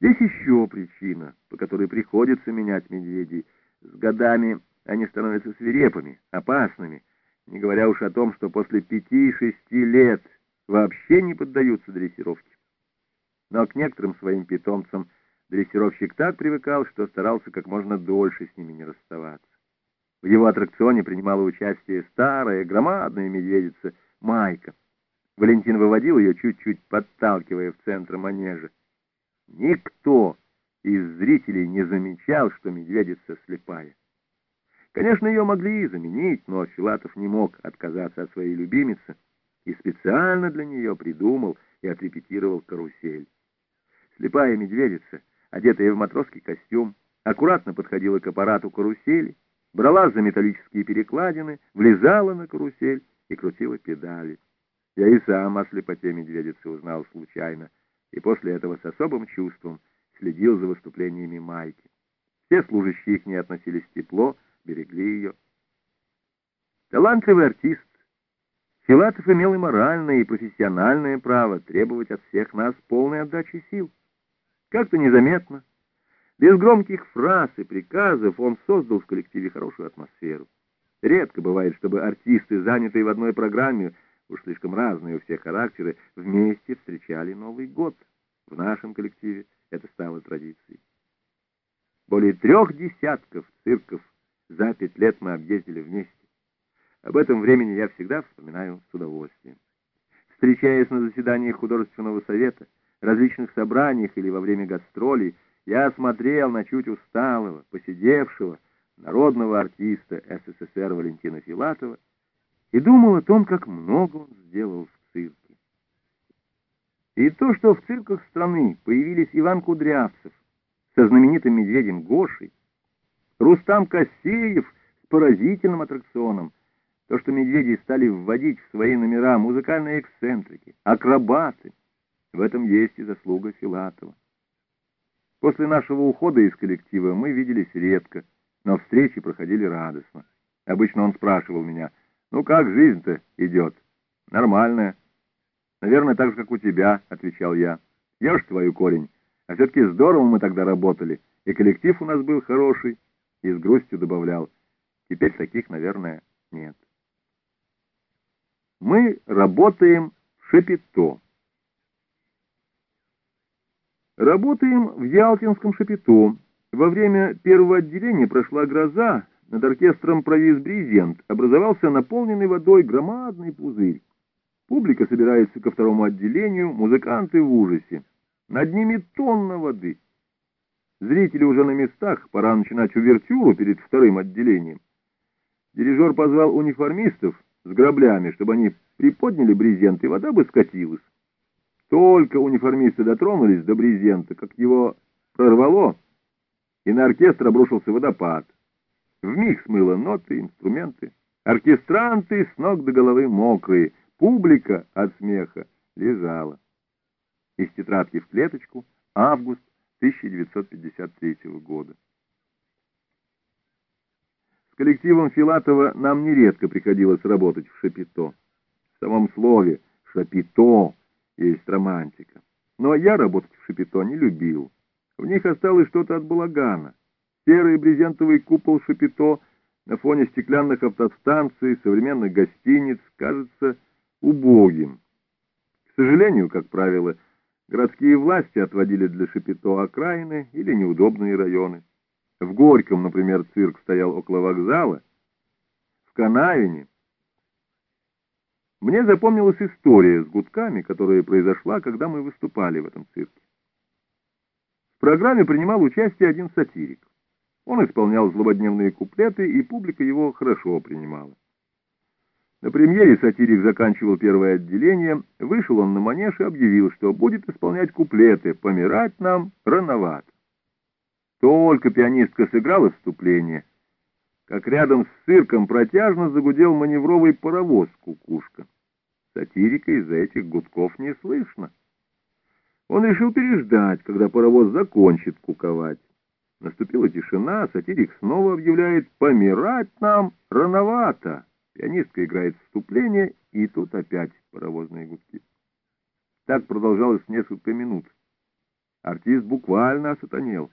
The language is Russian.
Есть еще причина, по которой приходится менять медведей. С годами они становятся свирепыми, опасными, не говоря уж о том, что после пяти-шести лет вообще не поддаются дрессировке. Но к некоторым своим питомцам дрессировщик так привыкал, что старался как можно дольше с ними не расставаться. В его аттракционе принимала участие старая, громадная медведица Майка. Валентин выводил ее, чуть-чуть подталкивая в центр манежа. Никто из зрителей не замечал, что медведица слепая. Конечно, ее могли и заменить, но Филатов не мог отказаться от своей любимицы и специально для нее придумал и отрепетировал карусель. Слепая медведица, одетая в матросский костюм, аккуратно подходила к аппарату карусели, брала за металлические перекладины, влезала на карусель и крутила педали. Я и сам о слепоте медведицы узнал случайно, и после этого с особым чувством следил за выступлениями Майки. Все служащие к ней относились тепло, берегли ее. Талантливый артист, Филатов имел и моральное, и профессиональное право требовать от всех нас полной отдачи сил. Как-то незаметно, без громких фраз и приказов он создал в коллективе хорошую атмосферу. Редко бывает, чтобы артисты, занятые в одной программе, уж слишком разные у всех характеры, вместе встречали Новый год. В нашем коллективе это стало традицией. Более трех десятков цирков за пять лет мы объездили вместе. Об этом времени я всегда вспоминаю с удовольствием. Встречаясь на заседаниях художественного совета, различных собраниях или во время гастролей, я смотрел на чуть усталого, посидевшего, народного артиста СССР Валентина Филатова и думал о том, как много он сделал в цирке. И то, что в цирках страны появились Иван Кудрявцев со знаменитым медведем Гошей, Рустам Кассеев с поразительным аттракционом, то, что медведи стали вводить в свои номера музыкальные эксцентрики, акробаты, в этом есть и заслуга Филатова. После нашего ухода из коллектива мы виделись редко, но встречи проходили радостно. Обычно он спрашивал меня — «Ну как жизнь-то идет?» «Нормальная». «Наверное, так же, как у тебя», — отвечал я. «Я ж твою корень. А все-таки здорово мы тогда работали, и коллектив у нас был хороший». И с грустью добавлял. «Теперь таких, наверное, нет». Мы работаем в Шапито. Работаем в Ялтинском Шапито. Во время первого отделения прошла гроза, над оркестром провис брезент, образовался наполненный водой громадный пузырь. Публика собирается ко второму отделению, музыканты в ужасе. Над ними тонна воды. Зрители уже на местах, пора начинать увертюру перед вторым отделением. Дирижер позвал униформистов с граблями, чтобы они приподняли брезент, и вода бы скатилась. Только униформисты дотронулись до брезента, как его прорвало, и на оркестр обрушился водопад. Вмиг смыло ноты, инструменты. Оркестранты с ног до головы мокрые, публика от смеха лежала. Из тетрадки в клеточку, август 1953 года. С коллективом Филатова нам нередко приходилось работать в Шапито. В самом слове «Шапито» есть романтика. Но я работать в Шапито не любил. В них осталось что-то от балагана. Серый брезентовый купол Шапито на фоне стеклянных автостанций, современных гостиниц кажется убогим. К сожалению, как правило, городские власти отводили для Шапито окраины или неудобные районы. В Горьком, например, цирк стоял около вокзала. В Канавине мне запомнилась история с гудками, которая произошла, когда мы выступали в этом цирке. В программе принимал участие один сатирик. Он исполнял злободневные куплеты, и публика его хорошо принимала. На премьере сатирик заканчивал первое отделение, вышел он на манеж и объявил, что будет исполнять куплеты «Помирать нам рановато». Только пианистка сыграла вступление, как рядом с цирком протяжно загудел маневровый паровоз «Кукушка». Сатирика из-за этих гудков не слышно. Он решил переждать, когда паровоз закончит куковать. Наступила тишина, сатирик снова объявляет «Помирать нам рановато». Пианистка играет вступление, и тут опять паровозные гудки. Так продолжалось несколько минут. Артист буквально осатанел.